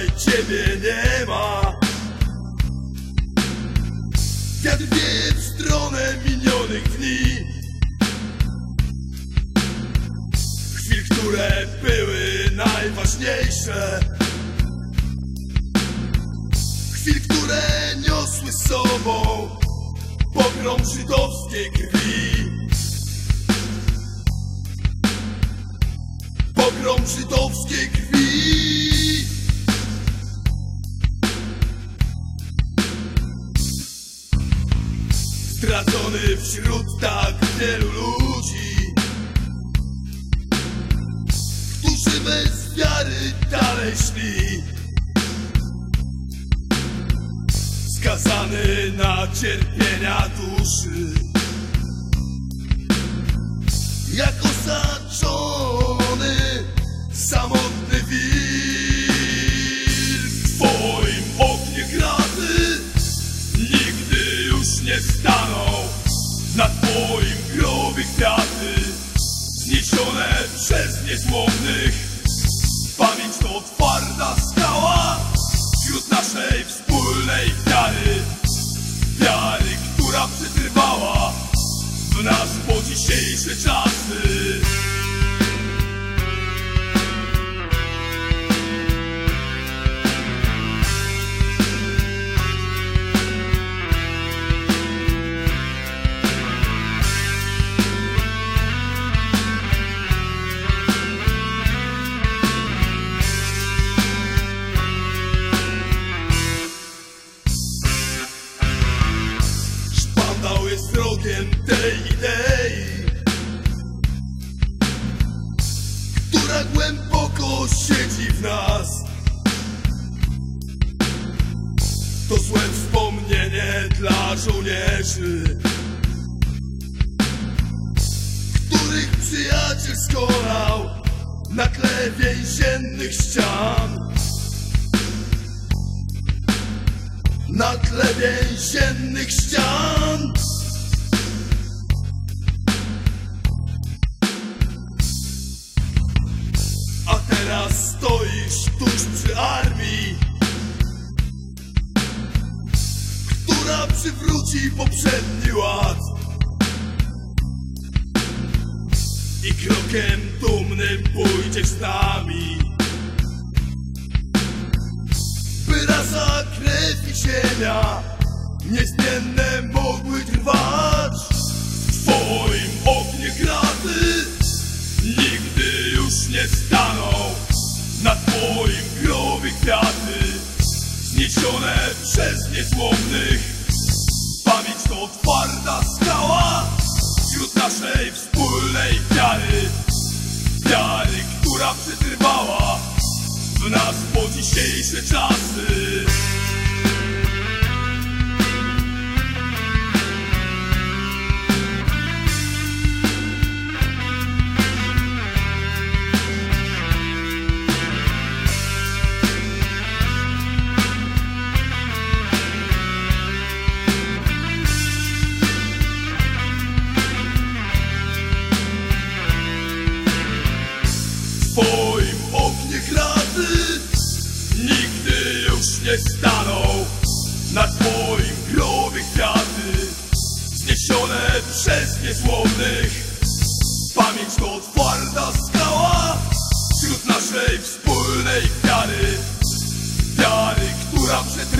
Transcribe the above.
tutaj ciebie nie ma. Wiatr w stronę minionych dni Chwil, które były najważniejsze Chwil, które niosły z sobą Pogrom żydowskiej krwi. Pogrom żydowskiej krwi. Stracony wśród tak wielu ludzi. Którzy bez wiary dalej szli. Skazany na cierpienia duszy. Jak osaczony samotny wilk Zniesione przez niezłomnych. Pamięć to twarda skała Wśród naszej wspólnej Wiary, Wrogiem tej idei Która głęboko siedzi w nas To złe wspomnienie dla żołnierzy Których przyjaciel skonał Na tle więziennych ścian na tle więziennych ścian. Przywróci poprzedni ład. I krokiem dumnym pójdziesz z nami. by rasa, krew i ziemia niezmienne mogły trwać. W twoim oknie kraty nigdy już nie staną. Na twoim grobie kwiaty zniesione przez niezłomnych. To twarda skała wśród naszej wspólnej wiary. Wiary, która przetrwała w nas po dzisiejsze czasy. Już nie staną. Na twoim grobie kwiaty zniesione przez niezłomnych. Pamięć to twarda skała wśród naszej wspólnej wiary. Wiary, która przetrwała